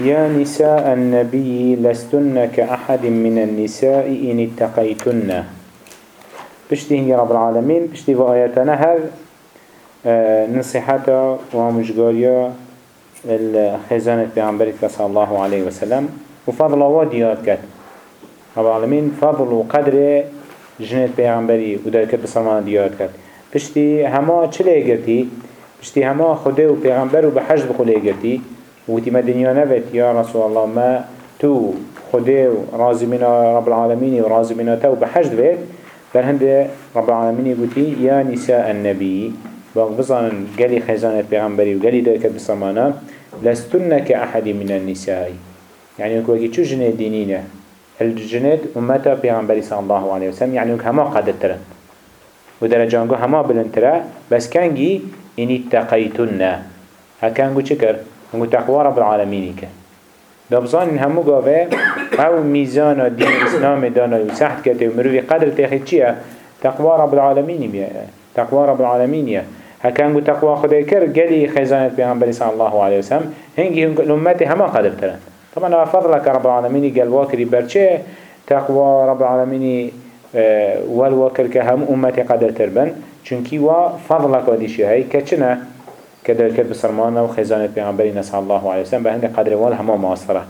يا نساء النبي لستن كأحد من النساء إن اتقيتن. بشتي رب العالمين بشتي في آياتنا هر آه، نصيحة ومجغاريا الخزانة بيعنبرك صلى الله عليه وسلم وفضل وديات كت رب العالمين فضل وقدر جنة بيعنبري ودايكت بسلمان ديات كت بشتي هما چلي قرتي بشتي هما خده و پیغمبر و بحج بخوله قرتي وتي ما دنيا نبت. يا رسول الله ما تو خده راضي منا رب العالمين وراضي منا تو بحج بيت. فرهند رب العالمين يقولي يا نساء النبي بظن قالي خزانة بيغمبري وقالي دايكت بسلمانا لستن كأحد من النساء. يعني يقول شو جنة دينينة؟ الجنة أمتا بيغمبري صلى الله عليه وسلم؟ يعني هما قادر ترن ودرجانگو هما بلندتره بس كانجي إن اتقيتن. هكانجو چكر هنگو تقوى رب العالمين که. دبزان همو گاوه أو میزان دین اسلام دانا و سحت کته و مروی قدر تخید چیه؟ تقوى رب العالمين بيه تقوى رب العالمين يه هكانجو تقوى خدای کر گلی خزانت پیغمبر صلی الله عليه وسلم هنگی الامت هما قدر ترن طبعا فضلك رب العالمين قال واكري برچه تقوى رب العالمين والوكر كهم أمتي قدر تربن چونكي وا فضلك وديشي هاي كچنا كدر كد بسرمانا وخزانة بيغمبرين صلى الله عليه وسلم. بهند قدر وال هما معاصرة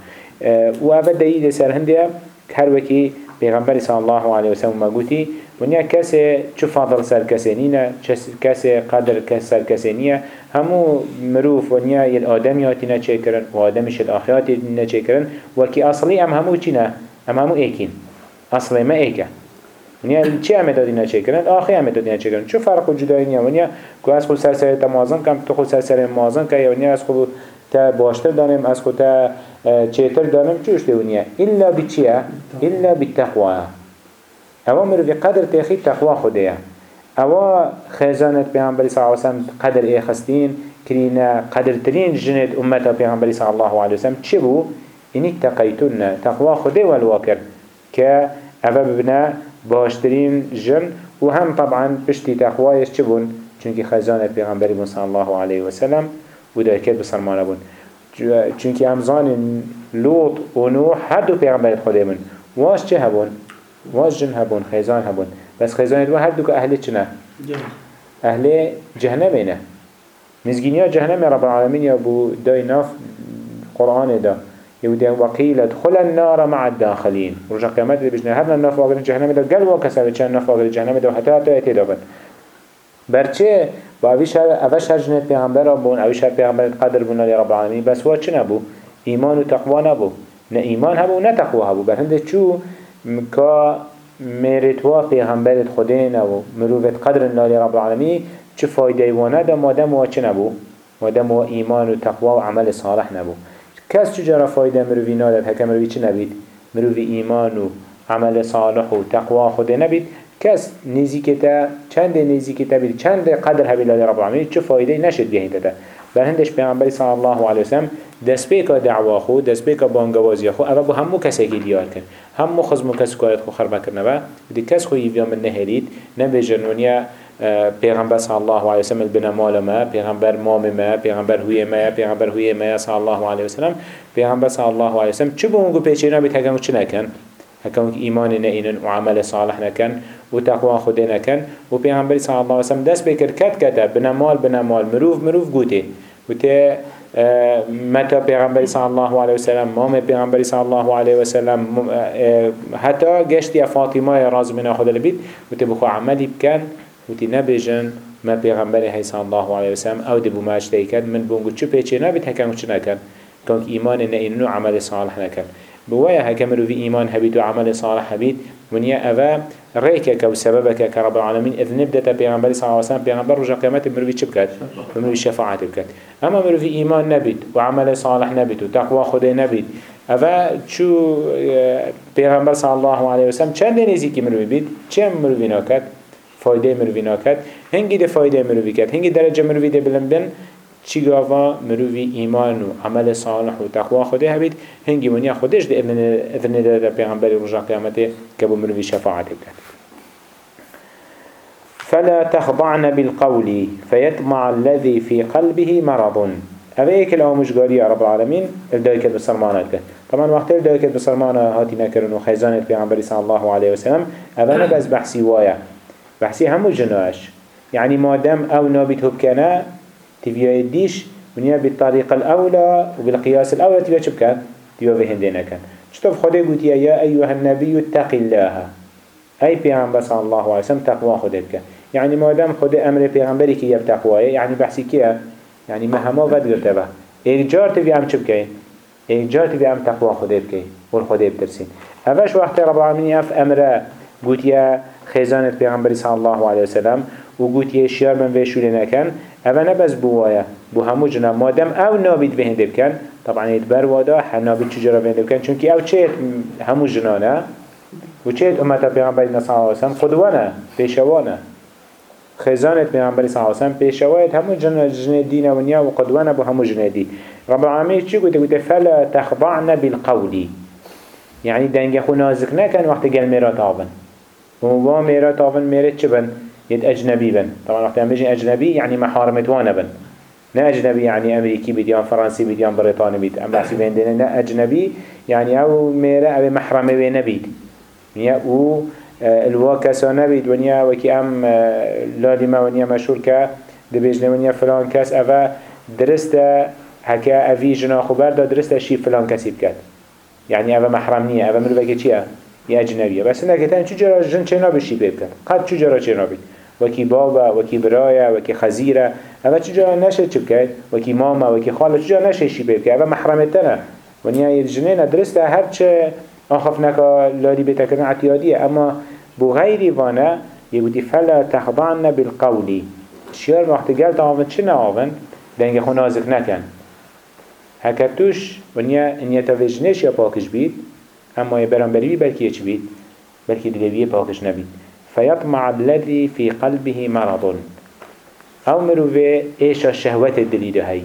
وابد دليل سر هندية هر وكي بيغمبر صلى الله عليه وسلم قوتي ونیا کسی چه فضل سر نینه کسی قدر سر نیه همو مروف ونیا یل آدمیاتی نه چه کرن و آدمش الاخیاتی نه چه کرن وکی اصلی هم همو چی نه هم همو ایکین اصلی ما ایکه ونیا چی همه دادی نه چه کرن آخی همه دادی نه چه کرن چه فرق و جدایی نیه ونیا که از خود سر سر تا مازن کم تو خود سر سر مازن که یا ونیا از خود تا باشتر دانم از خود تا چیتر دانم چوش دونیا الا بچیه الا بالتقوى اوا مروی قدر تیخی تقوى خوده اوا خزانت پیغمبری صلی اللہ علیہ وسلم قدر ای خستین قدر ترین جنت امتا پیغمبری صلی اللہ علیہ وسلم چی بو؟ اینی تقیتون تقوى خوده والواکر که اوا ببنا باشترین جن و هم طبعا پشتی تقوایش چی بون؟ چونکه خزانت پیغمبری صلی اللہ علیہ وسلم و دایکت بسرمانه بون چونکه امزان لوط و نوح هر دو پیغمبرت خوده بون واش چه هبون؟ واش جن هبون خیزان هبون بس خیزان دو هر دو که أهل چنه؟ أهل جهنم اینه مزگینیا جهنم رب العالمین یا بو دای ناف قرآن دا يودي وقيل ادخل النار مع الداخلين. رجع قيامات بجنا هرنا الناف واقر جهنم دا قال وكسر كان الناف واقر جهنم دا حتى حتى يتي دابن برچه با اویش هر اوش هر جنت پیغمبر بون اویش هر پیغمبر قدر بون رب العالمین. بس وا چه نبو ایمان و تقوا نبو نه ایمان هبو نه تقوا هبو بر هنده چو که میرتوا پیغمبرت خوده نبو مروفت قدر نالی رب العالمین چه فایده وانه دا مادم وا چه نبو مادم وا ایمان و تقوا و عمل صالح نبو کس چجارا فایده مروفی نادد هکه مروفی چه نبید؟ مروفی ایمان و عمل صالح و تقوا خوده نبید. کس نزیکتا چند نزیکتا بید؟ چند قدر هبیل رب العالمین؟ چه فایده نشد بهید ده بر هندش پیامبری صلی الله علیه وسلم دست بیکا دعوا خو دست بیکا بانگوازی خو اول با همو کسی که دیار کن. همو خزمو کس کارت خو خرب کرد و دی کس خو یویا من نهرید نبیجن ونیا پیغمبر صلی الله علیه وسلم بنا مال ما پیغمبر مام ما پیغمبر هوی ما پیغمبر هوی ما صلی الله علیه وسلم. پیغمبر صلی الله علیه وسلم چه بونگو پیچینا بیت هگم چه نکن؟ هكذا إيمان نئين وعمل صالح نكن وتقوى خده نكن وبيغمبر صلى الله عليه وسلم دست بكر كت كتا بنمال بنمال مروف مروف قوتي وتي متى بيغمبر صلى الله عليه وسلم مام بيغمبر صلى الله عليه وسلم حتى قشت فاطمة راز من أخذ البيت وتي بخو عملي بكن وتي نبجن ما بيغمبر هي صلى الله عليه وسلم أو دبو ما اشتيكن من بونگو چو پیچه نبید هکن وچ نکن كونك إيمان نئين عمل صالح نكن بوايا هكملوا في إيمان هبيت وعمل صالح هبيت ونيا أفا ريكك وسببك كرب العالمين إذ نبدأ بيغنبري صلى الله عليه وسلم بيغنبر رجع قيامات مروي شبكات مروي شفاعة بكات أما مروي في إيمان نبيت وعمل صالح نبيت وتقوى خده نبيت أفا شو بيغنبر صلى الله عليه وسلم چند نزيكي مروي بيت چند مروي ناكت فايدة مروي ناكت هنگي ده فايدة مروي كات هنگي درجة مروي ده بلن چی گاوا مروی ایمان و عمل صالح و تقوا خوده هبید. هنگی منیا خودش ده اذن ده ده پیغمبر رجا قیامته که بو مروی شفاعت بکن فلا تخضعن بالقول فيطمع الذي في قلبه مرض. هذا ايك الاموشگاری رب العالمين الدايكت بسرمانات كد طبعا وقت الدايكت بسرمانة هاتي نكرن وخيزانة پیغمبر صلى الله عليه وسلم هذا نبز بحثي وايا بحثي همو جناش. يعني ما دام أو نابت هبكنا تبيا يديش ونيا بالطريقة الأولى وبالقياس الأولى تبيا شبكان تبيا بهندنا كان شتوف خده قلت يا أيها النبي اتق الله؟ أي پیغمبر صلى الله عليه وسلم تقوى خده بك يعني ما دام خده أمر پیغمبري كي يبتقوى يعني بحثي كيه يعني ما هما ود قرتبه إيجار تبي عم چبكين إيجار تبي عم تقوى خده بكين والخده بترسين أفش وقت رب العالمين أف أمره قلت يا خزانة پیغمبر صلى الله عليه وسلم وقلت يا شيار من ويشو لنكن أفا نبز بوايا بو همو جنا مادم أو نابد بهنده بكن طبعا يتبر وادا حنابد چجرا بهنده بكن چونك أو چهت همو جنانا و چهت أمتا پیغمبر صلى الله عليه وسلم؟ قدوانا پیشوانا خزانة پیغمبر صلى الله عليه وسلم پیشوایت همو جن جن دين ونيا وقدوانا بو همو جن دي رب العالمين چی قلت قلت فلا تخضعن بالقول. يعني دنگ خو نازك نكن وقت قل ميرات آبن وما ميرات آبن ميرات چه بن؟ يد أجنبي بن. طبعا وقت بيجي أجنبي يعني محارمت وأنا بن. نا أجنبي يعني أمريكي بيد يان فرنسي بيد يان بريطاني بيد أم بحثي بين دينا نا أجنبي يعني أو ميرا أو محرمي بين بيد يعني و الواكسا نبید ونیا وکی ام لادی ما ونیا مشهور که دبیجنه ونیا فلان کس اوه درسته هکا اوی جنا خبر دا درسته شی فلان کسی بکد. يعني اوه محرم نیه. اوه مروفه یه اجنبیه بس نه که چو جرا جن چه نابی شی بکد قد چو جرا چه نابید وکی بابا وکی برایا وکی خزیره. اوه چو جرا نشه چه بکد وکی ماما وکی خاله. چو جرا نشه شی بکد اوه محرمتنه ونیا یه جنه درسته. هر چه آخف نکا لادی بتکرن عتیادیه اما بو غیری وانه یهودی فلا تخضعن بالقولی. شیار وقت گل تاون چه ناون دنگ خو نازک نکن. هکتوش ونیا انیا تاویجنش یا پاکش بید. اما بلکی چی بید؟ بلکی دلویه پاکش نبید. فيطمع الذي في قلبه مرض. أو مروفه ايشا شهوت الدليل هاي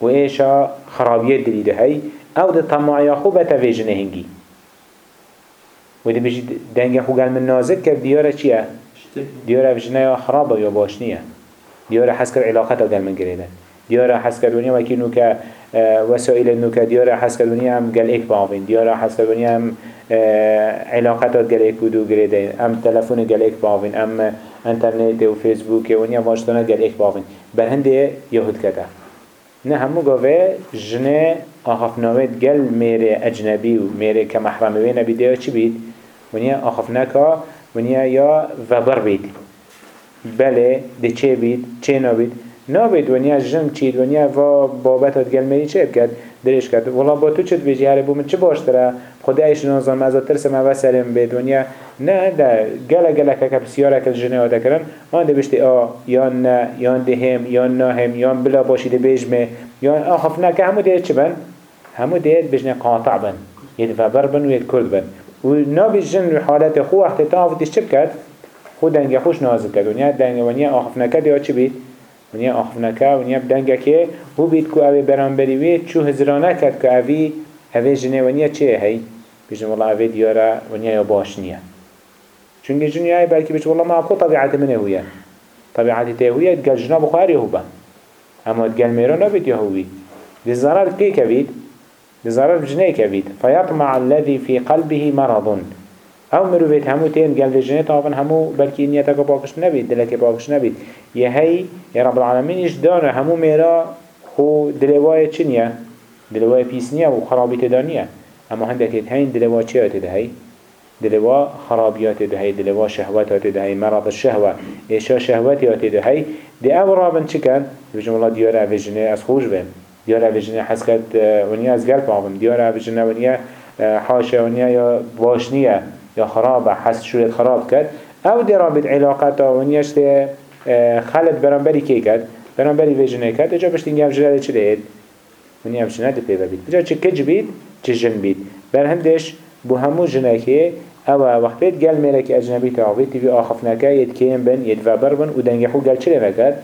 وايشا خرابية الدليل هاي أو ده طمع خوبة تفيجنه هنگي وده بيجي دنگه خو قال من نازك كر ديارة چيه؟ ديارة فيجنه يا خرابه يا باشنيه ديارة حس علاقته قال من قريده ديارة حس دنيا وكينو ك وسائل انو ك ديارة حس دنيا هم قال ايك باوين ديارة حس دنيا هم علاقاتات قال ايك بدو قريده ام تلفون قال ايك باوين ام انترنت و فيسبوك ونيا واشتنا قال ايك باوين برهنده يهود كده نه همو گاوه جنه آخف نوید گل میره اجنبی و میره که محرمه بینه بیده چی بید؟ ونیا آخف نکا ونیا یا وبر بید بله ده چه بید؟ چه نابید؟ نابید ونیا جن چید ونیا و بابت گل میری چه بکد؟ درش کرد. والا با تو چت بیجی هره بومن؟ چه باش داره؟ خدا ایش نازم از ترس ما وسلم به دنیا. نه ده گله گله که که بسیار کل جنه آده کرن آن ده بشتی آ یا نه یا ده هم یا نه هم یا بلا باشی ده بیجمه یا آخف نه که همو ده چه بن؟ همو ده بجنه قاطع بن. ید فبر بن و ید کرد بن. و نابی جن حالت خو وقت تافتش چه بکد خود دنگ خوش نازل کرد. ونیا دنگ ونیا آخف نکد یا چه بید؟ ونیا آخف نکد ونیا بدنگ که هو بید که اوی برانبری وید چو هزرانه کرد که اوی اوی جنه ونیا چه هی بجن والله اوی دیاره ونیا یا باش نیه چونکه جنیا ای بلکه بچ والله ما کو طبیعت منه هویه طبیعت ته هویه گل جنا بخاری هو با اما گل میرا نبید یا هوی لزرار کی کوید لزرار بجنه کوید فیطمع الذي في قلبه مرض أو مروفيت همو تين قال جنه طافن همو بلكي نيتك باقش نبید دلك باقش نبید یه هی یا رب العالمین إيش دانه همو میرا خو دلوای چنیه دلوای پیس نیه و خرابیت دانیه اما هندك هين دلوا چه ده هي دلوا خرابيات ده هي دلوا شهوات ده هي مرض الشهوة إيشا شهوات ده هي دي أول رابن چكن بجم الله ديار أفجنة از خوش بين ديار أفجنة حسكت ونيا از قلب عظم ديار أفجنة ونيا حاشا ونيا يا باشنية يا خرابة حس شوية خراب كد أو دي رابط علاقاته ونياش دي خالد برانبري كي كد برانبري فيجنة كد اجا بشتنگي أفجنة چه لهید ونيا أفجنة دي بيبا بيت بجا چه كج بيت چه جن بيت بر هندش بو همو جنكي أو وقتت گل میره که اجنبی تعاوی تیوی آخف نکه ید کیم بن ید وبر بن و دنگه خو گل چلی نکد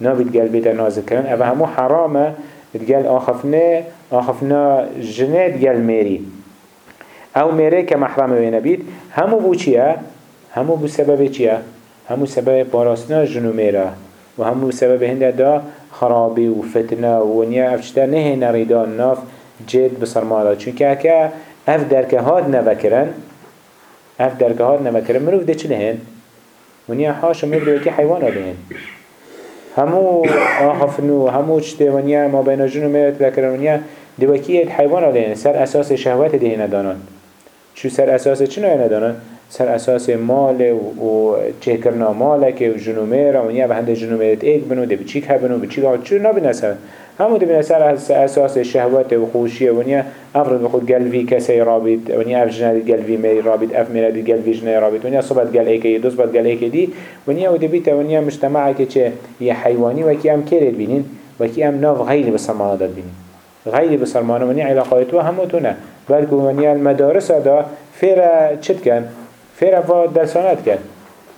نابید گل بیت نازل کرن. أو همو حرامه گل آخفنه آخفنا جنت گل میری. أو میره که محرم بینه بید همو بو چیه؟ همو بو سبب چیه؟ همو سبب پاراستنا جنو میره و همو سبب هنده دا خرابي وفتنة ونيا افشتا نهي نريدان ناف جد بسرمانا چونك اكا اف دركه هاد نبكرن اف دركه هاد نبكرن مروف ده چه لهن؟ ونیا حاشا مبرو که حیوان لهن همو آخفنو همو چته ونیا ما بین جنو میرد بکرن ونیا دوکیت حیوان لهن سر أساس شهوت ده ندانن شو سر أساس چنو ندانن؟ سر أساس مال و چه کرنا مالک و جنومه را ونیا به هنده جنومه ایک بنو ده بچیک هبنو بچیک ها چو نبینه سر همو دبنا سر أساس شهوات و خوشیه ونیا افرد بخود قلبی کسی رابط ونیا اف جنادی قلبی می رابط اف میردی قلبی جنادی رابط ونیا صبت قل ایکی دوست بات قل ایکی دی ونیا و دبیتا ونیا مجتمعی که چه یه حیوانی وکی ام کرد بینین وکی ام ناف غیری بسرمانه داد بینین. غیری بسرمانه ونیا علاقایتو همو تونه بلکه ونیا المدارس دا فیرا چت کن فیرا فا درسانت کن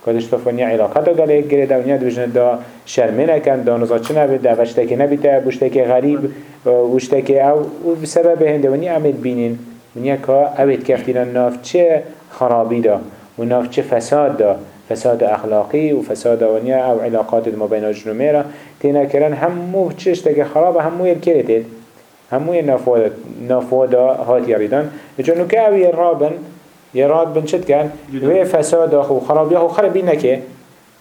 کدش فنیا علاقه قال ایک گره دنیا دوشن دا شرمه نکن دا نزا چه نبید دا وشتکی نبیده بوشتکی غریب وشتکی او و بسبب هنده ونیا عمل بینین. ونیا که اوید کفتین ناف چه خرابی دا و ناف چه فساد دا فساد اخلاقی و فساد ونیا او علاقات ما بین جنومه را تینا کرن همو چشتک خراب همو یل کرتید همو نافودا هات یاریدن جنو که اوی رابن يراد بن شد كان وي فساد أخو خراب يخو خرب بينا كي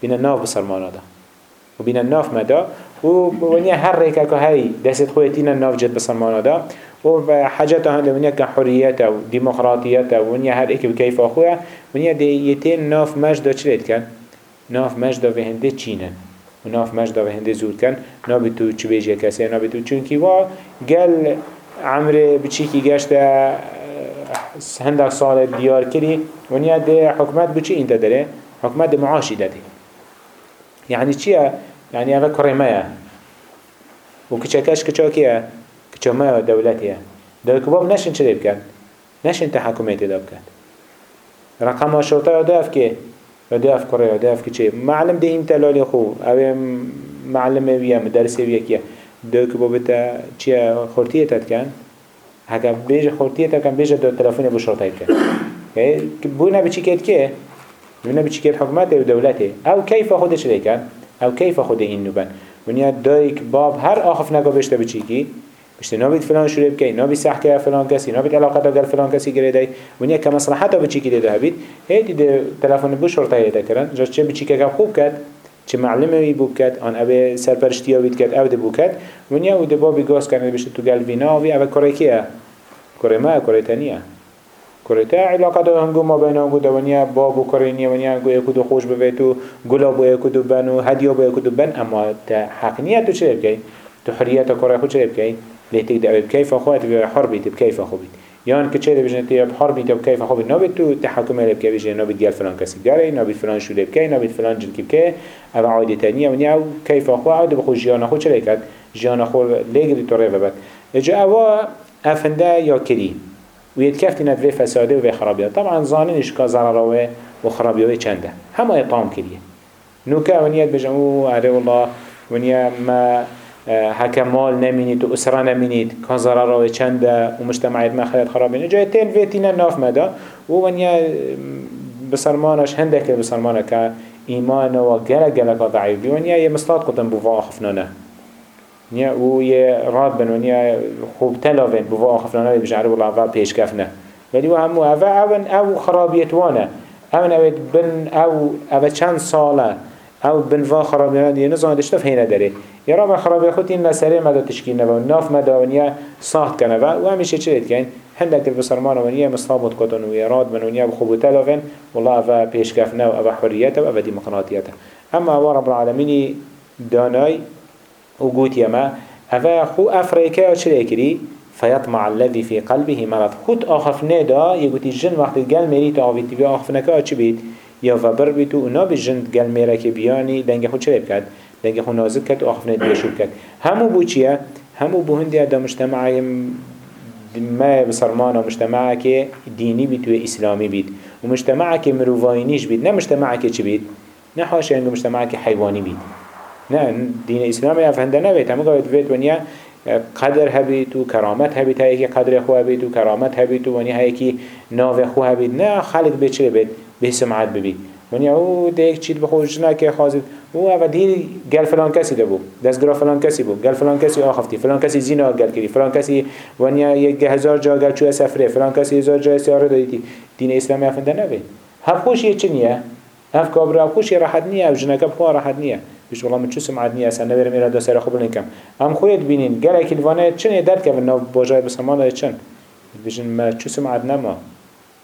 بين الناف بسرمانا دا وبين الناف مدى ونيا هر ريكا كهي دست خويتين الناف جد بسرمانا دا وحاجتها هنده ونيا كحريته وديمقراطيته ونيا هر ايكي بكيف أخويا ونيا دي يتين ناف مجد چلت كان ناف مجد في هنده چينن وناف مجد في هنده زود كان نابي تو چو بيجي كسي نابي تو چونكي وا قل عمري بچيكي گشته هندك سال دیار کری ونیا ده حکمت بچی این داره حکمت ده معاشی داده يعني چیه؟ يعني اوه کرمه و کچکش کچا کیه؟ کچا ما دولتیه ده کباب نشن چه بکن؟ نشن تحکمیت ده بکن رقم شرطه داف که یاده افکار یاده کیچه معلم دهیم تلالی خو. اوه معلم ویم درس ویکیه دو که بابتا چیا خورتیه تا کن هگا بیش خورتیه تا کن بیش دو تلفنی تلفون بشرطه کن بونا بچی کد که بونا بچی کد حکمت و دولتی. او کیف خودش دیکن؟ او کیف خود این نوبن. ونیا دایک باب هر آخف نگو بشته بچی کی؟ بشته نابید فلان شروع بکی نابید سح که فلان کسی نابید علاقه تا فلان کسی گره دی ونیا که مصلحت بچی کی دیده هبید هیدی ده تلفون بو شرطه ایده کرن جا چه بچی که خوب کرد چه معلمه بو کد آن اوه سرپرشتیا وید کد أو ده بو کد ونیا أو ده بابی گاز کنه بشه تو گل وینا وی اوه کیه؟ کره ما کره تنیه کره تا علاقه دا هنگو ما بین هنگو دا ونیا باب و کره نیه ونیا هنگو یکو دو خوش بوید تو گلا بو یکو دو بن و هدیا بو یکو بن اما تا حق نیه تو چه بکی؟ تو حریت؟ لیتک دا بکیف خواهد حر بیت بکیف خود بیت یان که چه بجن تی بحر بیت و کیف خوب نبید تو تحکم ال بکی بجن نبید گل فلان کسی گره نبید فلان شده بکی نبید فلان کی بکی أو عادی تنیه و نیو کیف خو عاد بخو جیان خو چه کرد جیان خو لگری تو ریو بد أوا افنده یا کلی و يتكفت ندفع فساده و خرابيه طبعا ظاننش كزرروه و خرابيه چنده. همه اطام كليه نوكا ونيت بجمعو عره والله ونيا ما هکه مال نمینید و اسره که ضرر و چنده و مجتمعیت ما خیلی خرابینه جای تین ویتینه ناف مده. و ونیا بسرمانش هنده که بسرمانه که ایمان و گله که ضعیف بی. ونیا یه مصلات قطن بوا آخفنانه نیا و یه راد بن ونیا خوب تلاوین بوا آخفنانه بجعره والله اول پیش کفنه ولی و همو اول أو خرابیت وانه. اون اوید بن أو أو چند ساله أو بنوا خرابیانه دیگه نزانه دشتف هینه داره یا رب خرابی خود این مسئله مدا تشکیل نبا ناف مدا ونیا ساخت کنه. و همیشه چه دید کن هندک البسرمان ونیا مصابت کتن و یراد من ونیا بخوب تلوین والله اوه پیشکفنه و اوه حریت و اوه ديمقراطیت اما اوه رب العالمین دانای و گوت یما اوه خو افریقا چه کری فيطمع الذي في قلبه مرض. خود آخف ندا يقولي الجن وقت الجل مريت آويت بيا آخف نكا چه بيت یا فبر بی تو اونا بجند گل میره که بیانی دنگ خود چه بکرد دنگ خود نازد کرد و آخفنه دیگه کرد. همو بو چیه؟ همو بو هندی در مجتمع ما بسرمان و مجتمع که دینی بیت و اسلامی بید و مجتمع که مروفاینیش بید نه مجتمع که چی بید نه حاشه انگو مجتمع که حیوانی بید نه دین اسلامی افهنده نبیت. همو گاید بیت ونیا قدر هبیت تو کرامت هبیت تا که قدر خواه هبیت و کرامت هبیت تو ونیا هایی که ناو خواه بید نه خلق بیت چه بیت؟ به سمعت ببید ونیا أو دیک چیت بخوش نکه خازد أو اول دی گل فلان کسی دبو دستگرا فلان کسی بو گل فلان کسی آخفتی. فلان کسی زینا گل کردی. فلان کسی ونیا یک هزار جا گل چوه سفره. فلان کسی هزار جا سیاره دادی. دین اسلامی افنده نبی. هف خوش یه چه نیه؟ هف کابر هف خوش راحت نیه. و جنکب خواه راحت نیه. بیش والله من چو سمعت نیه أصلا؟ نبرم ایرا دو سر خوب نکم. هم خوید بینین. گل اکیلوانه چنه؟ درد که ناف باجای بسرمان چن؟ بیشن ما چو سمعت نما.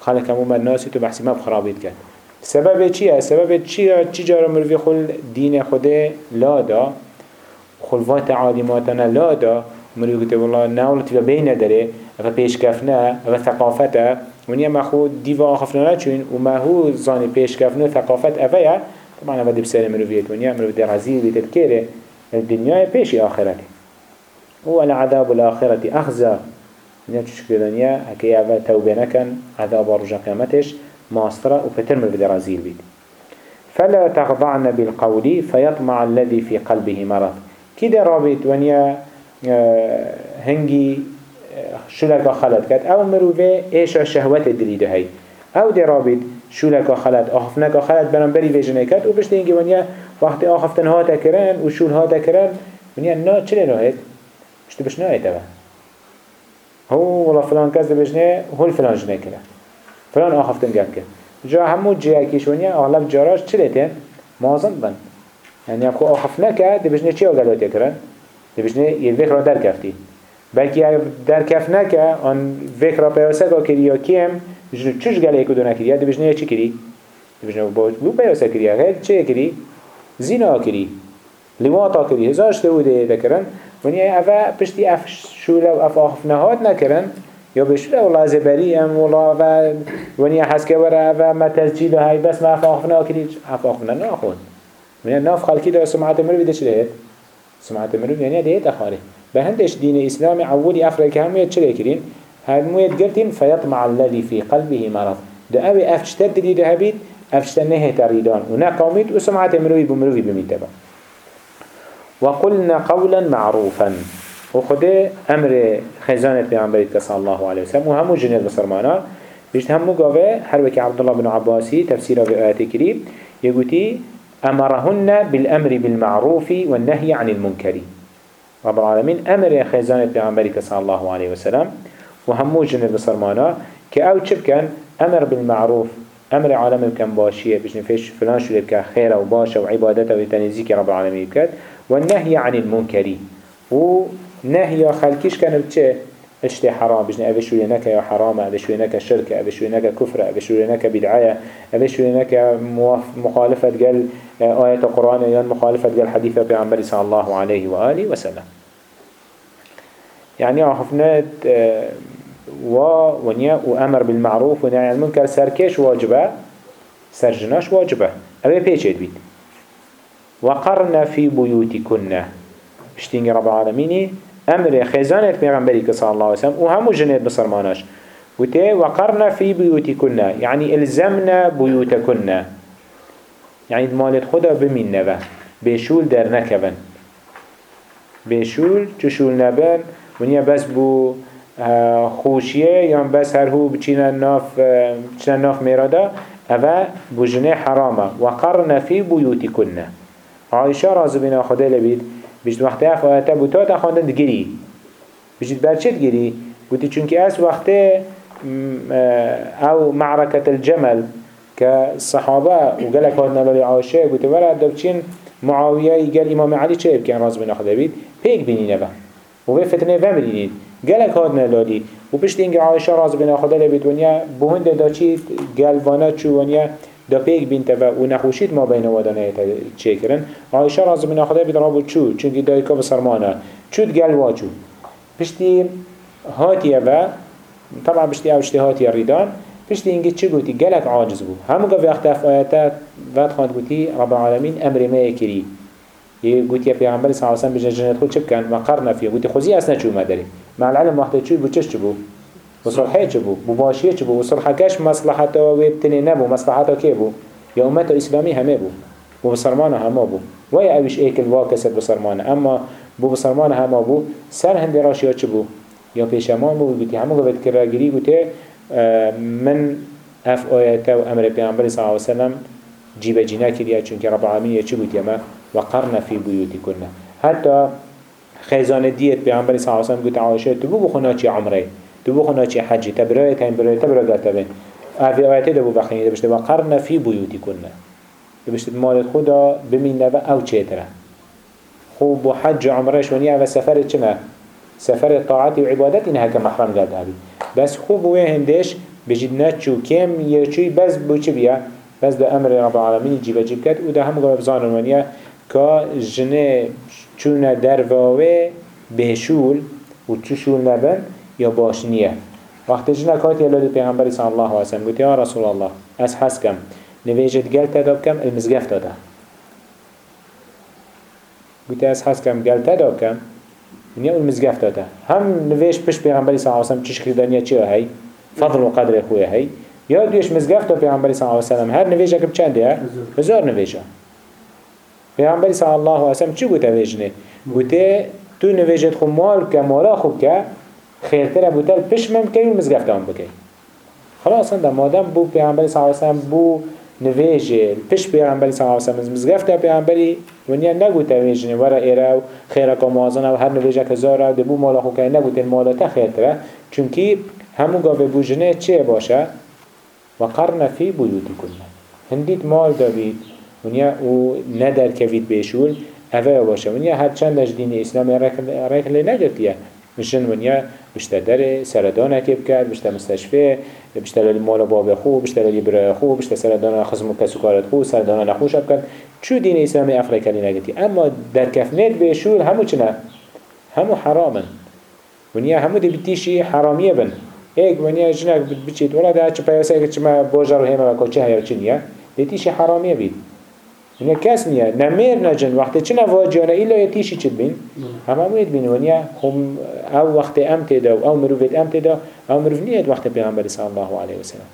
خالق همو من ناسی تو بحثی ما بخرابید کرد سبب چیه؟ سبب چیه؟ چی جارا مروی خل دین خوده لا دا خلوات عالماتنا لا دا مروی کته والله نولتی و بین داره و پیشکفنه و ثقافته ونیا ما خود دیو آخفنا نچون و ما هو زانی پیشکفنه ثقافت اوه طبعا اوه دی بسر مرویت ونیا مروی دی غزیر بیتت کره الدنيا پیش آخرته هو العذاب الآخرة أخزى ونیا چشکر دنیا هکی اوه توبه نکن عذاب رجا قیامتش ماسترا وبتر من بدي رازيل بيت فلا تخضعن بالقول فيطمع الذي في قلبه مرض. كده رابط ونيا آه، هنجي آه، شلك خلط كات أو مروفه إيش الشهوات الدليده هاي أو دي رابط شلك خلط اخفنك خلط بنبري فيجنه كات وبشت هنجي ونيا وقت اخفتن هاتا كران وشول هاتا كران ونيا نا چلي نو هيك مش تبش نو هيك هو والله فلان کس بجنه هول فلان جنه کرد فلان آخفتن گرد کرد. جا همو جیاکیش ونیا اغلب جاراش چی لیتن؟ مازن بند. یعنی اخو آخف نکرد دبجنه چی آگلات یکرن؟ دبجنه یه وکر در کردی بلکه اگر در کف نکه آن وکر پیاسه که کری یا کیم جنو چوش گله یکو دو نکری یا دبجنه چی کری؟ دبجنه با لو پیاسه کری یا غیر چی کری؟ زینا کری لواتا کری هزارش دو دکرن. ونیا اوه پشتی افش شوله و اف آخف نهاد نکرن یا بشوره والله زبری ام والله و ونیا حسکه وره و ما تسجیل های بس ما فاخفنا کرید فاخفنا ناخون. من ناف خلقی دا سمعت مروی ده چه سمعت مروی یعنی ده تخاره به هندش دین اسلام اولی افریقا همیت چه کرین؟ همویت گرتین فیطمع الذي في قلبه مرض. ده اوی افشتر دلی ده هبید افشتر نه تریدان. و نقامید و سمعت مروی بمروی بمیتبا وقلنا قولا معروفا. وخده أمر خزانة پیغمبرید صلى الله عليه وسلم وهمو جنید بسرمانا بيشت همو قاوه هر وكي عبد الله بن عباسي تفسيره في آيات كريم يقولي أمرهن بالأمر بالمعروف والنهي عن المنكر رب العالمين أمر خزانة پیغمبرید صلى الله عليه وسلم وهمو جنید بسرمانا كأو كان أمر بالمعروف أمر عالم كان باشية بيش نفيش فلان شو لك خير وباشا وعبادته وتنزيك رب العالمين بكات والنهي عن المنكر و نهي خلقيش كان بچه اشتي حرام بجنا اوه شوية نكا يا حرام اوه شوية نكا شركة اوه شوية نكا كفر اوه شوية نكا بدعاية اوه شوية نكا مخالفة قال آية القرآن يان مخالفة قال حديثة بعنبري صلى الله عليه وآله وسلم يعني عرفنا و ونيا وأمر بالمعروف ونهي عن المنكر سركش واجبه سرجناش واجبه اوه بيچه بيت وقرنا في بيوتكن بشتيني رب العالمين أمر خزانت پیغمبری صلی الله علیه وسلم و همو جنت بسرمانش وتي وقرنا في بيوتكن يعني الزمنا بيوتكن يعني مالت خدا بمين نبا بشول در نكبن بشول چشول نبن ونیا بس بو خوشیه یا بس هر هو بچینا ناف بچینا ناف میرادا اوه بجنه حرامه. وقرنا في بيوتكن عائشة رازو بنا خدا لبید بجد وقتی اف آیتا بو تا تخواندن دگیری بجد برچه دگیری بودی چونکه از وقتی او معركة الجمل كالصحابة وقالك هاد نلالي عائشة قلت ورا دوبچين معاوية قال إمام علي چه بكان راز بنا خدا بيت بيك بيني نبا وفي فتنة فمرينين قالك هاد نلالي وبشت إنك عائشة راز بنا خدا لبيت ونيا بهند دا چي قال وانا چو ونيا دا پیک بین تبا و نخوشید ما بین ودانه چه کرن. عایشه راز من خدا بید رابو چو چونکه دایکا بسرمانه. چود گل واجو. پشتی هاتیه و طبعا پشتی اوشتی هاتیه ریدان. پشتی اینگه چه گوتی گلک عاجز بو همو گفت وقت اف آیتا وقت خواند گوتی رب العالمین أمر ما کری یه گوتی پیغمبر صلی الله علیه و سلم بجنت خود چه بکن؟ و قرن فيه گوتی خوزی أصلا چو مداری مع العلم وقت چو بو چش چو بو وصلحه چبو مباشيه چبو وصلحكش مصلحته ويبتني نبو؟ مصلحته كي بو؟ يا أمة الإسلامي همه بو؟ وبصرمانه هما بو؟ ويا أوش ايكل واكسد بصرمانه أما بو بصرمانه هما بو؟ سر هندي راشيه چبو يا پیشمان بو؟ بيتي همو قبت كراجري بوته من اف آياته و أمر پیغمبر صلى الله عليه وسلم جيب جينا كريا چونك رب العالمين يچي قلت يما وقرنا في بيوتكن حتى خيزان ديت بيعنبري صلى الله عليه وسلم قلت عائشة تبو بخنا چي عمره؟ تبو خنا چي حج تبرأي تين برأي تبرأي قلت هذه آيات ده ببخني ده بشت وقرنا في بيوتكن ده بشت مال خدا بمين نبا أو چيتره خوب وحج عمرش ونيا و سفر چنا سفر طاعت و عبادت اینها که محرم قد هبی. بس خوب و هندش بجد نچو کم یچوی بس بو چه بیا بس ده أمر رب العالمین جیب جیب کد و ده هم گرب زانن ونیا که جنه چونه درواوه بهشول و چشول نبن. یا باش نیه وقتی جنه کات یلاد پیغمبری صلی الله علیه وسلم گوتی یا رسول الله از حس کم. نویجت گل تداب کم المزگفت داده. گوتی از حس کم گل تداب کم ونیا اول مزگفت داده. هم نویش پش پیغمبری صلی الله علیه وسلم چش کردنیا چی هی؟ فضل و قدر خوی هی؟ یا دویش مزگفت داد پیغمبری صلی الله علیه وسلم هر نویشه کم چنده هزار نویشه پیغمبری صلی الله علیه وسلم چی گوته ویجنه گوته تو نویجت خو مال که مالا خوب که خیرتر بوتل پش مم که مزگفت هم بکی خلاص انده مادم بو پیغمبری صلی الله علیه بو نویجه پش پیغمبری صلی الله علیه وسلم مزگفت پیغمبری ونیا نگوته ویجنه ورا ایره و خیره که موازنه و هر نویجه که زاره دبو مالا خو که نگوته مالا تا خیرتره. چونکی همو گاوه بوجنه چه باشه؟ و قرن فی بیوتی کنه هندید مال دابید ونیا او ندر کوید بیشول اوه باشه. ونیا هر چندش دین اسلام رکل نگرتیه مشن ونیا بشته در سردان اکیب کرد بشته مستشفه بشته لی مال باب خو بشته لی برای خو بشته سردان خصم کسو کارت خو سردان نخوش اب کرد چو دین اسلام افریقا لی نگرتی اما در کفنت بیشول همو چنه همو حرامن. ونیا همو دی بیتیشی حرامیه بن. ایک ونیا جنگ بچید ولا ده چه پیاسه که چما بوجر و همه و کوچه هیا چی نیه دیتیش حرامیه بید ونیا کس نیه نمیر نجن وقتی چه نواجیانه ایلا یتیشی چید بین همه موید بین ونیا هم أو وقت ام تیدا و أو مروفت ام تیدا أو مروف نیید وقت پیغمبر صلی الله علیه وسلم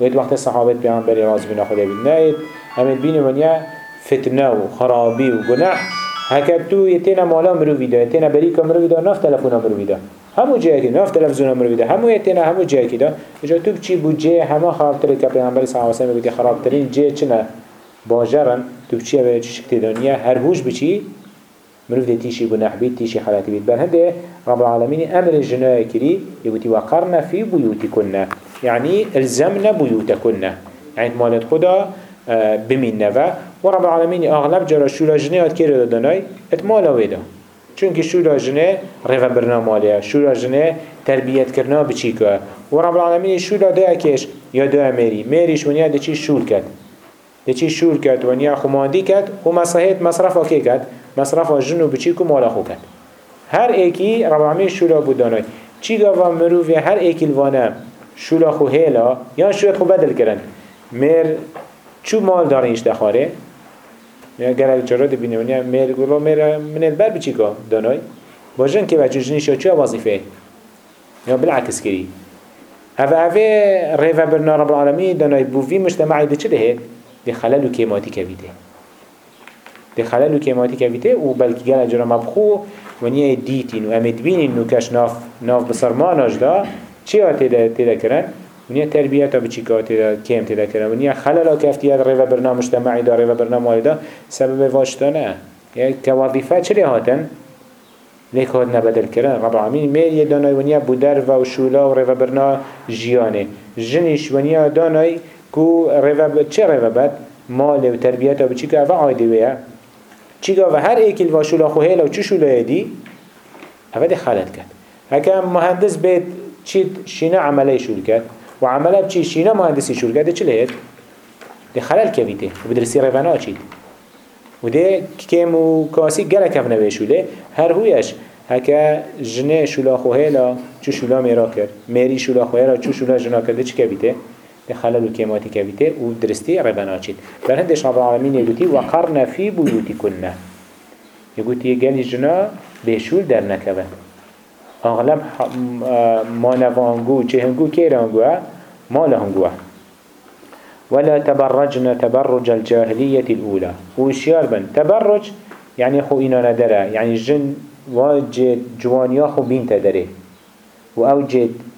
وید وقت صحابت پیغمبر راز بنا خدا بید ناید همین بین ونیا فتنه و خرابی و گناه هکر تو یتینا مالا مروفی دا یتینا بریکا مروفی دا ناف تلفونا مروفی دا همو جایی که ناف تلفزیون مروی ده همو یتینا همو جایی که ده اجا تو بچی بو جای همه خرابتره که پیغمبر صلی وسلم بگی خرابترین جای چنه باجرن تو بچی اوه شکتی دنیا؟ هر هوش بچی مروف ده تیشی گناح بید تیشی خلاتی بید بل هنده رب العالمین أمر جنای کری يقولي وقرنا في بيوتكن يعني الزمنا بيوتكن يعني مالت خدا بمين نفا ورب العالمين اغلب جرى شولا جنيات كيرو داناي اتمالا ويدا چونکه شورا جنه رفا برنامه شورا جنه تربیت کرنا بچی که؟ و رب العالمین شورا ده اکش یا ده میری میریش ونیا ده چی شور کد. ده چی شور کد ونیا خماندی کد و مصرحیت مصرف آکه کد مصرف جنو بچی که مالا خو کد هر ایکی رب العالمین شورا بودانای چی گاوا مروفی هر ایکی الوانه شورا خو هیلا یا شورا خو بدل کرن. میر چو مال دارنش دخاره؟ یا بینه ونیا میر گلو میر من البر بچی که دانای باجن که بچه جنیش چه وظیفه؟ یا بالعکس کری. اوه اوه ریفه برنا رب العالمین دانای بوفی مجتمعی ده چه ده ده خلل و کیماتی کویده ده خلل و کیماتی کویده و بلکه گل جرا مبخو ونیا دیتین و امید بینین نو کش ناف ناف بسرماناش دا چه ها تیده کرن ونیا تربیت بچی که تیدا کم تیدا کرن ونیا خلال کفتیت ریو برنامج مجتمعی دا ریو برنامج دا سبب واشتانه یعنی که وظیفه چلی هاتن لیک هات نبدل کرن رب العالمین میر یه دانای ونیا بودر و شولا و ریو برنا جیانه جنش ونیا دانای کو ریو چه ریو بد؟ مال و تربیت بچی که اوه عایده ویا چیگا و هر ایکل و شولا خوهیل و چه شولا دی اوه دی کرد. هکه مهندس بیت چید شینه عمله شول کرد و عمله بچی شینه مهندسی شروع کرده چه لید؟ ده خلال کویته و بدرسی روانه چید. و ده کم و کاسی گله کف نوشوله هر هویش هکا جنه شولا خوهیلا چو شولا میرا کرد. میری شولا خوهیلا چو شولا جنا کرده چه کویته؟ ده خلال و کماتی کویته و درستی روانه چید بر هندش رب العالمین یگوتی و قرن فی بیوتی کنه یگوتی گلی جنا بشول در نکوه اغلب ما نوانگو که رانگوه ما لهنگوه ولا تبرجنا تبرج الجاهلية الأولى وشيار بن. تبرج يعني خو إنا ندره يعني جن واجد جوانيا خو بين تدره و أو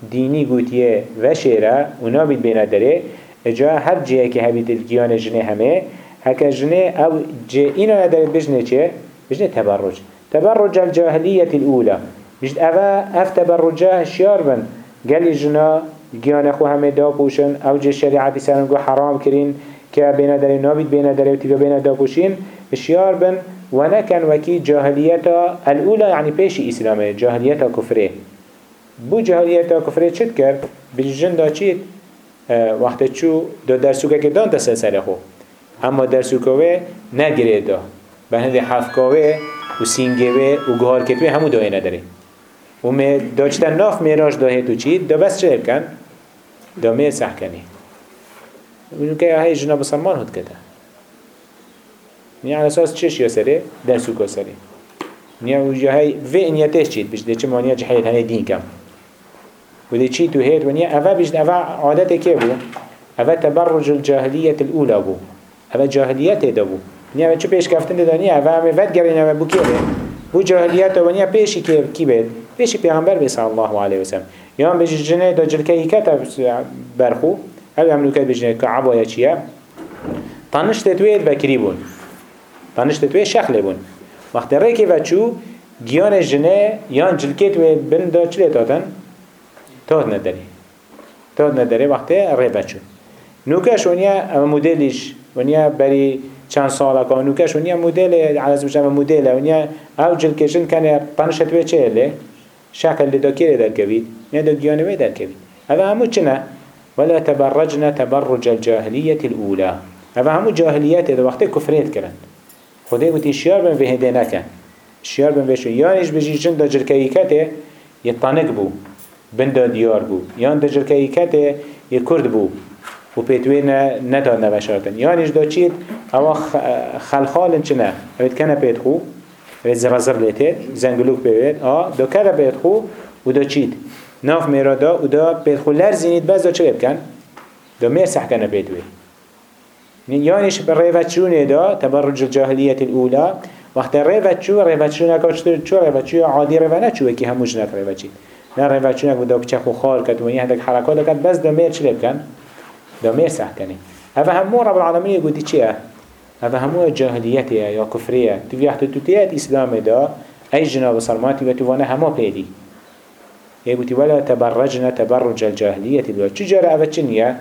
جد ديني قوتيه وشيره و نابد بين دره اجا هر جيه که هبید الگیان جنه همه هكا جنه أو جه اینا ندارد بجنه چه؟ بجنه تبرج. تبرج الجاهلية الأولى بجد أفا أف تبرجه شيار بن. قال جنا جيان أخو همه دا بوشن أو جه شريعة سرنگو حرام كرين که بین داره نابید بین داره و تیگه بین داپوشین. اشیار بن. و نکن وکی جاهلیتا الاولا یعنی پیش اسلامه جاهلیتا کفره. بو جهلیت تا کفره چید کرد بجن دا چید وقتی چو دا درسوکه که دان تسل سره خو اما درسوکوه نگیره دا به هنده حفکاوه و سینگوه و گهار کتوه همو دایه نداره و می داشتن ناف میراش داهی تو چید دا بس چه کن دا میر سح کنی اونو که های جناب سلمان هد کده نیا اساس چش یا سره درسوکا سره نیا و های و انیتش چید بشده چه مانیا جهیل هنه دین کم وده چي تو هير ونيا أفا بجد أفا عادته كي بو أفا تبرج الجاهلية الأولى بو أفا جاهلية ده بو نیا چه پیش کفتن دنیا و همه ود گرینه و بو که بو جاهلیت و نیا پیشی که کی بید پیشی پیامبر بی صلی الله علیه و سلم یا هم بجی جنه دا جلکه کتب برخو. هل عملو كد بجنه كعبا يا چيه طنش تتويد بكري بون. طنش تتويد شخل بون. وقت ريكي وچو گيان جنه يان جلكت و بن دا تاتن؟ تات نداري تات نداري وقت ري بچو نوكش ونيا موديلش ونيا بري چند ساله که نوکش ونیا مدل على سبيل مدل ونیا أو جلکشن کنه پنج توی چه له شکل دا کیه در کوید نه دا گیانه در کوید هذا همو چنه ولا تبرجنا تبرج الجاهلية الأولى. هذا همو جاهليات إذا وقت كفريت كرن خده قلت الشيار بن في هدينك الشيار بن بشو يانش بجي جن دا جركيكته يطانق بو بن دا ديار بو يان دا جركيكته يكرد بو و پیتوین نداد نوشارتن یانش دا چید اما خلخال چنه اوید کنه پید خو اوید زرزر لیتید زنگلوک بید آه دا کنه پید خو و دا چید ناف میرا دا و دا پید خو لرزینید بز دا چه بکن؟ دا میر سحکنه پیتوی یانش ریوچونه دا تبرج الجاهلیت الاولا وقت ریوچو ریوچونه که چو ریوچو عادی ریونه چوه که هموش نک ریوچید نه ریوچونه که دا کچه خو خال کد و یه حرکات کد بس دا میر چه بکن؟ دا میر سحکنه هذا همو رب العالمين يقول چيه هذا همو جاهليته يا كفرية؟ تبي حتى تتيات إسلام دا أي جناب صرماتي وتوانا همو بيدي. يقول ولا تبرجنا تبرج الجاهلية الأولى چجارة أفا چنيا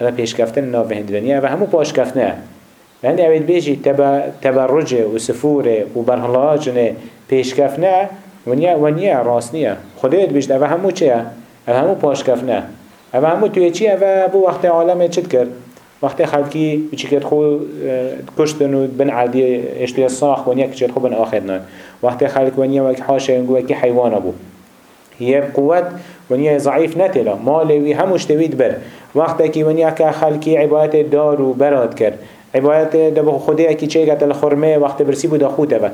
أفا پیش كفتن ناف هند دنيا أفا همو باش كفتنا لأن أبد بيجي تبرج وسفور وبرهلاجن پیش كفتنا ونيا ونيا راسنيا خديت بيجد أفا همو چيا أفا همو باش كفتنا أفا همو توي چي أفا بو وقت عالم چد کرد؟ وقتی خلکی بچیکت خو کشتن و بن عادی اشتیا صاح ونیا کشت خو بن آخرنان وقتی خلک ونیا وک حاشه انگو وکی حیوان ابو هي قوت ونیا ضعیف نتلا مالوی هموش توید بر. وقتی که ونیا که خلکی عبادت دار و براد کرد. عبادت دب خودی اکی چه گت الخرمه وقت برسی بود خوته و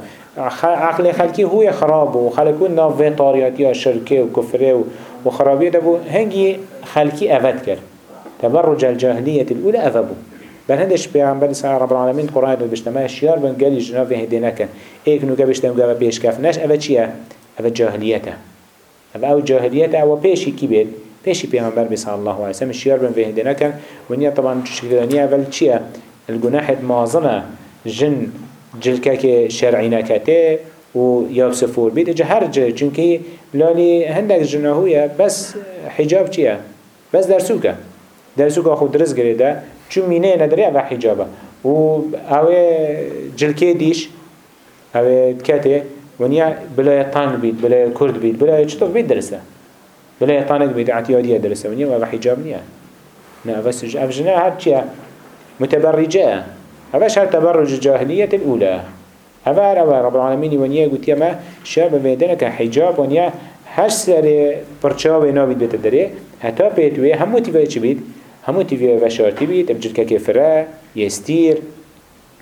عقل خلکی هوی خراب و خلکون ناف طاریاتی و شرکه و کفره و خرابی دبو. هنگی خلکی اود کرد. تبرج الجاهلية الأولى أذبو بل هندش بيعنبر سعى رب العالمين قرآن دو بشتما الشيار بن قال جناب هدينا كان ايك نوكا بشتما قابا بيش كافناش أفا چيا أفا جاهليته أفا أو جاهليته أو بيشي كي بيت بيشي بيعنبر بصلى الله عليه وسلم الشيار بن هدينا كان ونيا طبعا تشكلانيا أفا چيا الجناح مازنة جن جلكك شرعينا كته و ياب سفور بيت اجا هر جل چونكي لالي هندك جناهوية بس حجاب چيا بس درسوكا درسو که خود درست گریده چون مینه نداری اوه حجابه. و اوه جلکه دیش اوه کته ونیا بلای طان بید بلای کرد بید بلای چطور بید درسته؟ بلای طانق بید اعتیادیه درسته ونیا اوه حجاب نیا نه اوه سج اوه جنه هر چیه؟ متبرجه اوهش هر تبرج جاهلیت الأولى. اوه اوه رب العالمین ونیا گوتیا ما شاب که حجاب ونیا هر سر پرچاوه نابید بیت داره. حتی پیتوه همو تیوه چی بید؟ همو تیوی و شارتی بید. ابجد که کفره یستیر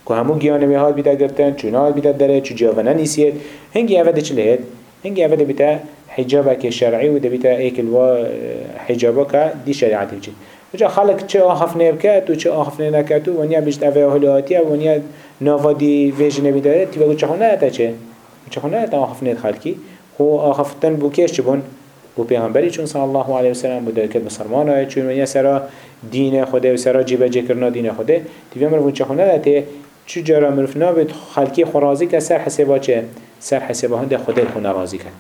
که همو گیانه می هاد بیده گرتن چون هاد بیده داره چو جاوانه نیسید. هنگی اوه ده چه لهید؟ هنگی اوه ده بیده حجابه که شرعی و ده بیده ایکل و حجابه که دی شریعتی بچید وجا خلق چه آخف نبکت و چه آخف نکت و ونیا بیشت اوه هلاتی و ونیا نوادی ویج نبیده تیوه چه خونه اتا چه؟ چه خونه اتا آخف ند خلقی خو آخفتن بو کش چه بون؟ بو پیغمبری چون صلی الله علیه و سلم بود که مسلمان های چون ونیا سرا دین خدا و سرا جیب جه کرنا دین خدا تیوی مرفو چه خونه داته چو جرا مرف نابد خلقی خورازی که سر حسابا چه سر حسابا هنده خدا خونه رازی کرد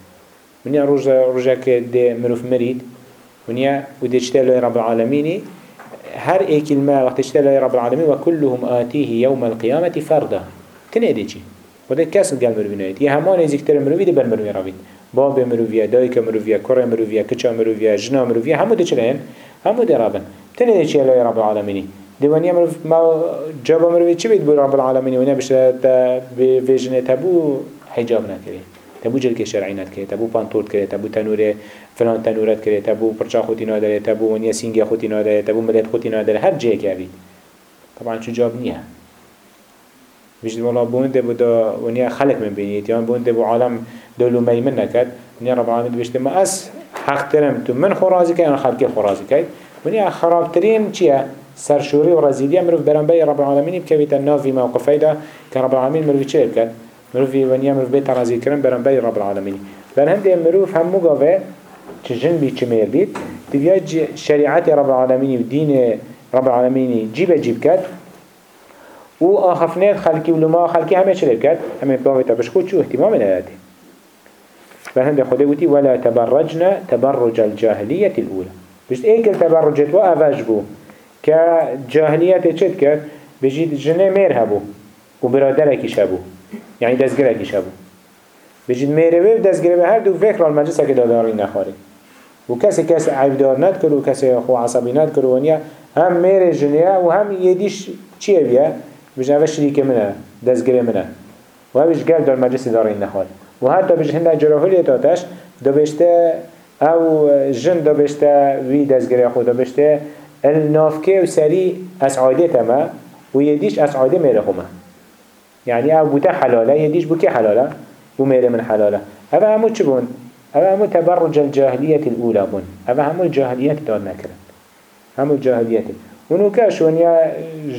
ونیا روز روزا که ده مرف مرید ونیا و ده چته لای رب العالمینی هر ای کلمه وقت لای رب العالمین و كلهم آتیه یوم القیامة فردا. تنه ده چی خدا کس گل مروی نهید یه همان ازیکتر مروی ده بر مروی روید باب مروفيا دايك مروفيا كره مروفيا كچا مروفيا جنا مروفيا همو ده چلين همو ده رابن. تنه ده چي الله رب العالمين. دیوانی مروف ما جاب مروفي چی بید بو رب العالمين؟ ونیا بشه تا بفيجنه تبو حجاب نکری تبو جلک شرعی نکری تبو پانتورت کری تبو تنور فلان تنورت کری تبو پرچا خوتی نادره تبو ونیا سینگی خوتی نادره تبو ملت خوتی نادره هر جه کردید طبعا چو جاب نیه. بيجد والله بونده بودا ونيا خلق من بينيت يعني بونده بو عالم دولو ميمن نكد ونيا رب العالمين بيجد ما أس حق ترم تو من خرازي كي أنا خلقي خرازي كي ونيا خرابترين چيا سرشوري ورزيدية مروف برنبي رب العالمين بكبيت النافي موقفي دا كرب العالمين مروف چه بكت مروف ونيا مروف بيت رزيد كرم برنبي رب العالمين بل هنده مروف هم مقاوه چجن بي چمير بيت تبيا شريعات رب العالمين ودين رب العالمين جيب جيب كت و آخفنات خلقی و لما خلقی همه چه کرد. همه باوی تا بشکود چو احتمام نداده فهند خدا قلتي ولا تبرجنا تبرج الجاهلية الأولى بجد ايكل تبرجت و افاج بو. كجاهلية چد کرد؟ بجد جنه مير هبو و برادركي یعنی دستگیره کیشه بود بجید و دستگیره به هر دو فکر المجلسه که داداری نخاره و کسی کس عیبدار ند کرد و کسی خو عصبی ند کرد و نیا هم میره جنیا و هم یه دیش چیه بیا بجنا و شریک منه دستگیره منه. و همیش گل در مجلس داری نخاره و حتی بجید هنده جراحولی تاتش دو بشته او جن دو بشته وی دستگیره خود دو بشته النافکه و سری از عاده تمه و یه دیش از عاده میره خومه يعني أو بوتا حلاله يديش بو كي حلاله؟ بو ميره من حلاله. هذا همو چه بون؟ هذا همو تبرج الجاهلية الأولى بون. هذا همو الجاهلية دار نكرن همو الجاهلية ونو كاش ونیا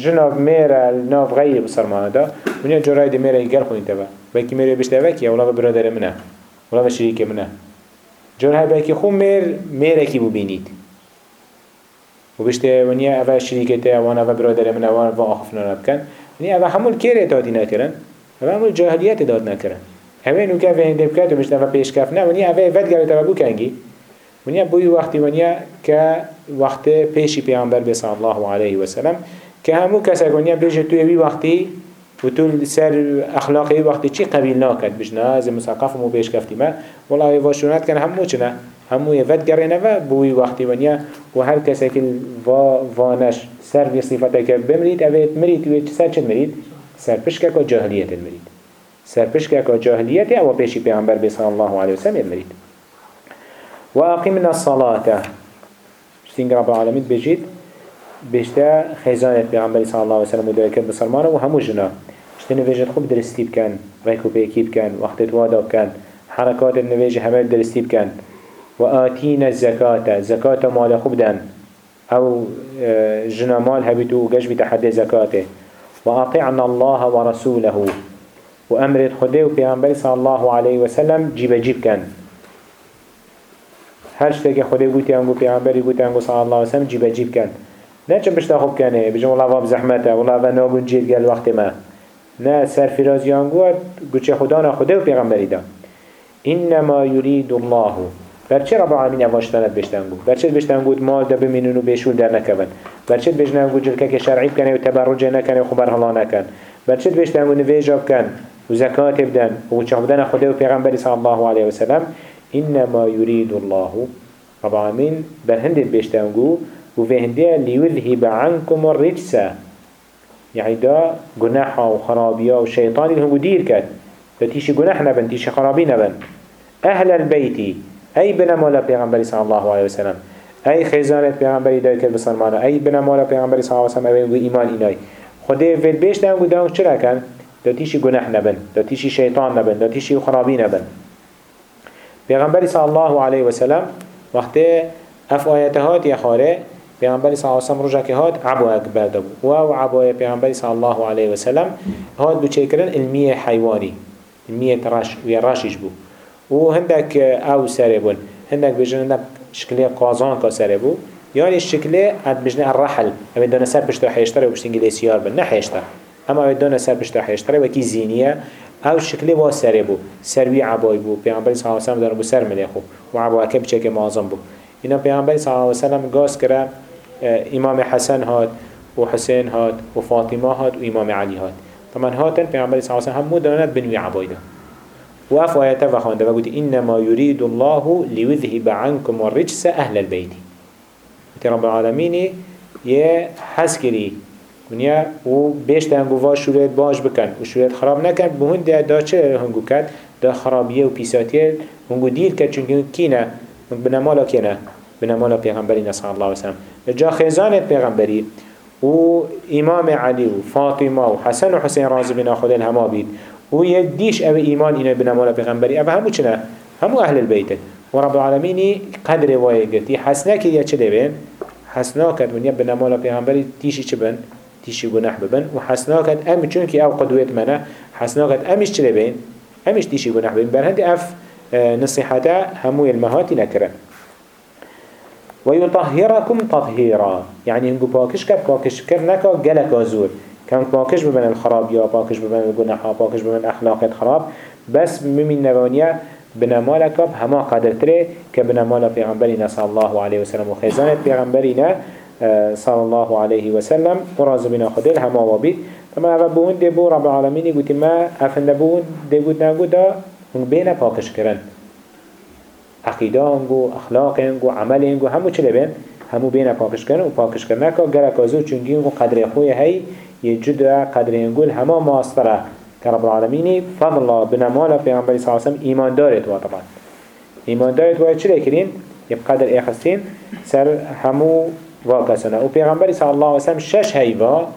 جناب میره ناف غیری بسرمانه دا ونیا جرای دی میره ایگر خونی تبا میره بشته وکی اولا برادر منه. اولا شریک منه. جرای بکی خون میر میره کی ببینید و بشته ونیا اول شریکته وان اول برادر منه وان اول آخفنا نبکن ونیا اول همول کیره دادی نکرن اول همول جاهلیت داد نکرن. همه نو که وینده بکرد و مشته اول پیشکف نه ونیا اول ود گره تبا بو کنگی. ونیا بوی وقتی ونیا که وقت پیشی پیامبر بی صلی الله علیه و سلم که همو کسی ونیا بیشه توی وی وقتی و تو سر اخلاقی وقتی چی قبیل ناکد بجنا از مساقف مو بیش کفتی ما والله واشونات کن همو چنه همو یفت گرینه و بوی وقتی ونیا و هر کسی که وانش سر وی صفته که بمرید اوید مرید و سر چه مرید؟ سر پشکه که جاهلیت مرید. سر پشکه که جاهلیت أو پیشی پیامبر بی صلی الله علیه و سلم مرید وأقمنا الصلاة. شتين رب العالمين بجد بشتا خزانة بيغمبر صلى الله عليه وسلم كان بسلمانه وهمو جنا. شتين نفجد خوب درستي بكان ريكو بيكي بكان وقت توادا بكان حركات النواجه همه درستي بكان وآتينا الزكاة زكاة مال خوب دان أو جنا مال هبتو وقش بتحدي زكاته. وأطعنا الله ورسوله. وأمرت خده وبيغمبر صلى الله عليه وسلم جيب جيب كان. هر شته که خدا گوتی انگو پیامبری گوتی انگو صلی الله علیه و سلم جیب جیب کن. نه چه بشتا خوب کنه بجم والله واب زحمته والله و نابون جید گل وقت ما. نه سرفرازی انگو گوچه خدا نه خدا و پیغمبری دا. انما يريد الله. برچه رب العالمین اواشتانت بشتنگو برچه بشتنگو مال دا بمینون و بشول در نکون برچه بشتنگو جلکه که شرعی بکنه و تبرج نکنه و خبر حلا نکن برچه بشتنگو نویجا بکن و زکات بدن و چه بدن خدا و پیغمبری صلی الله علیه و سلم إنما يريد الله رب العالمين برهند بيشتنگو وفهندية ليذهب عنكم الرجس يعني دا جناحا وخرابيا وشيطان اللي هم دير كت دا تيشي جناح نبن تيشي خرابي نبن أهل البيت أي بنا مولا بيغنبري صلى الله عليه وسلم. أي خزانة بيغنبري دايك بسلمانه أي بنا مولا بيغنبري صلى الله عليه وسلم أي إيمان إناي خده فيد بيشتنگو دا چرا كان دا تيشي جناح نبن. دا تيشي شيطان نبن. دا تيشي خرابي نبن. پیغمبری صلی الله علیه و سلم وقتی اف آیت هات یا خاره پیغمبری صلی الله علیه و سلم رجا که هات عبو اکبر دبو و أو عبو پیغمبری صلی الله علیه و سلم هات بو چه کرن علمیه حیوانی. علمیه رش و رشش بو و هندک أو سره بون. هندك بجن هندك شكله قازان كسره بو. يعني الشكله عد بجن الرحل. أما دون سر بشتر حيشتري وبشتنجي سيار بن. نحيشتر أما دون سر بشتر حيشتري وكي زينية أو شکلی با سره بو. سروی عبای بو. پیامبری صلی الله علیه و سلم بو سر ملیخو و عبای که بچه که معظم بو. اینا پیامبری صلی الله علیه و سلم گاز کرد امام حسن هات و حسین هات و فاطمه هات و امام علی هات طبعا هاتن پیامبری صلی الله علیه و سلم هم مدانت بنوی عبای ده و اف آیته و خانده و گوتی إنما يريد الله ليذهب عنكم الرجس أهل البيت. رب العالمين يه حسكري ونیا و بیشت هنگو وا شورت باش بکن. و خراب نکن. به هون دا چه هنگو کد دا خرابیه و پیساتیه. هنگو دیر کد چون کینه؟ بنمالا کینه؟ بنمالا پیغمبری نصر الله وسلم جا خیزانت پیغمبری. و امام علی و فاطمه و حسن و حسین رازی بنا خود الهما بید. و یه دیش أو ایمان اینو بنمالا پیغمبری. أو همو چنه؟ همو أهل البیت. و رب العالمینی قدر حسنه که یه چه دوین حسنا کد ونیا بنمالا پیغمبری تیشی چه بند تيشي گناه ببن. و حسناكت ام چونك أو قدوات منا حسناكت امش چلي بين امش تيشي گناه ببن برهند اف آه، نصيحتا همو المهاتي نكرن ويطهركم تطهيرا يعني هنگو باكش كب باكش كر نكا جلك كان باكش ببن الخراب يا باكش ببن الگناح باكش ببن اخلاقات خراب بس ممن نبانيا بنمالك هما قدر تري كبنمال پیغمبرنا صلى الله عليه وسلم وخزانت پیغمبرنا صلى الله عليه وسلم. وراز بنا خدل هما وبيت طبعا اول بون دي بو رب العالمين يقول ما افند بون دي قد نقول دا بينا پاکش کرن عقیده انگو اخلاق انگو عمل انگو همو چه لبین همو بينا پاکش کرن و پاکش کرن که گرک ازو چونگی انگو قدر خوی هی یه جدا قدر انگو هما ماستره که رب العالمين فضل الله بنمالا پیغمبر صلی اللہ علیہ وسلم ایمان دارد و طبعا ایمان دارد و چه لکرین یه قدر اخستین سر همو واکسنا و پیغمبری صلی الله علیه و سلم شش هیوا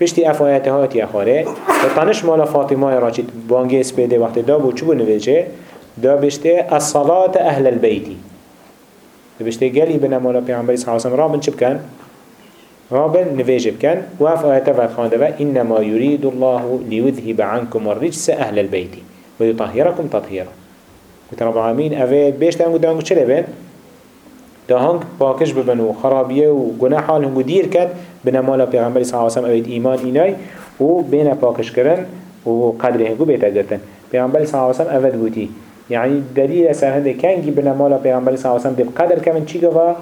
پشتی افایت هاتی اخاره و تنش مال فاطمه را چید بانگی اسپیده وقت دا بود چو بو نویجه دا بشته الصلاة أهل البیتی دا بشته گلی بنا مال پیغمبری صلی الله علیه و رابن چه بکن؟ رابن نویجه بکن و افایت وقت خانده و إنما يريد الله ليذهب عنكم الرجس أهل البيت ويطهركم تطهيرا. قلت رب العالمين أفيد بيش تانقو تانقو چه لبين؟ دا هنگ پاکش ببن و خرابیه و گناه بنا مالا پیغمبر صلی اللہ علیہ وسلم اوید ایمان اینای و بین پاکش کرن و قدر هنگو بیتا گرتن اللہ علیہ وسلم اوید بوتی يعني دليل سر هنده كانجي بنا مالا پیغمبر صلی اللہ علیہ قدر كمن چی گوا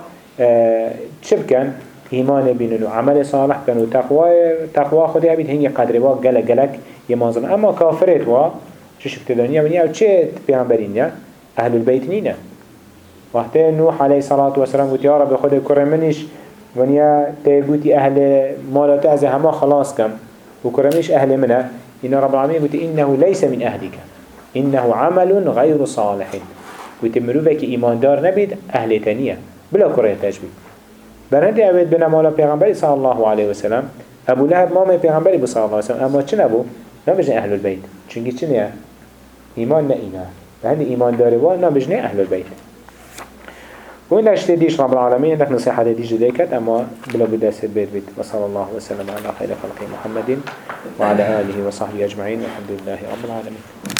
چب کن ایمان بینن و عمل صالح کن و تقوى تقوى خودی هبید هنگی قدر وا گلک گلک یه مازن. اما کافرت وا چه شفت دنیا منی أو چه پیغمبرین یا أهل البيت نینه. وقت نوح عليه الصلاة والسلام قلت يا رب خود كرمنش ونيا تقولي أهل مالات از هما خلاص كم وكرمنش أهل منه. إن رب العالمين قلت إنه ليس من أهلك إنه عمل غير صالح. قلت مروفك إيمان دار نبيد أهل تانية بلا كره تجبيد برهند أبيت بنا مالا پیغمبر صلى الله عليه وسلم. أبو لهب ماما پیغمبر صلى الله عليه وسلم. أما چن أبو نبجن أهل البيت چونكي چن إيمان نئنا فهند إيمان داري وال نبجن أهل البيت وين اشتي ديش رب العالمين عندك نصيحة ديش ديكت أما بلا بدأ بيت بيت وصلى الله وسلم على خير خلق محمد وعلى آله وصحبه أجمعين والحمد لله رب العالمين